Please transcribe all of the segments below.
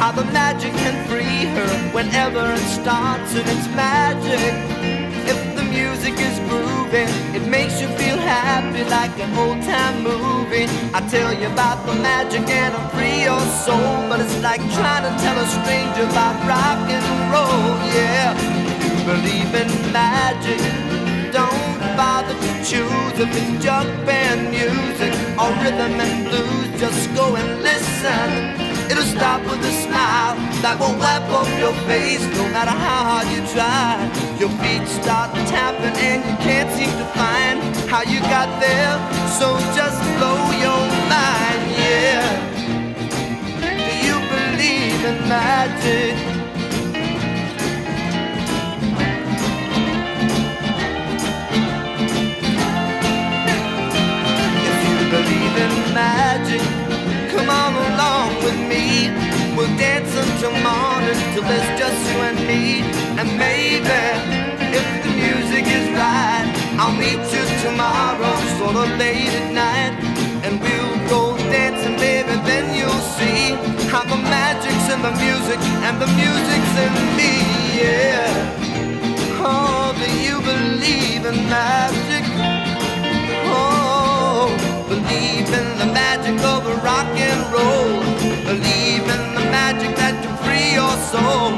how the magic can free her whenever it starts and it's magic. If the music is grooving, it makes you feel happy like an old time movie. I tell you about the magic and i'll free your soul, but it's like trying to tell a stranger about rock and roll. Yeah, you believe in magic. Don't bother to choose if it's jug band music or rhythm and blues. Just go and It'll stop with a smile that will wipe off your face no matter how hard you try. Your feet start tapping and you can't seem to find how you got there. So just blow your mind, yeah. Do you believe in magic? Me. We'll dance until morning till there's just you and me. And maybe if the music is right, I'll meet you tomorrow, sort of late at night. And we'll go dancing, baby, then you'll see how the magic's in the music and the music's in me, yeah. Oh, do you believe in magic? Oh, believe in soul.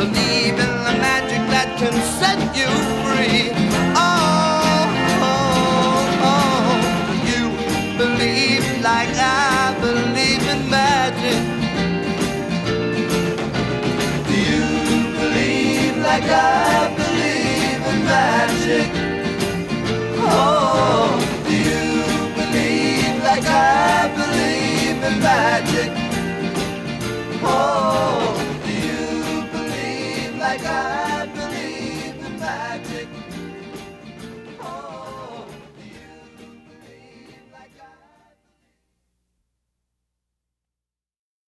Believe in the magic that can set you free. Oh, oh, oh. You believe like I believe in magic? Do you believe like I believe in magic? Oh, do you believe like I believe in magic? Oh,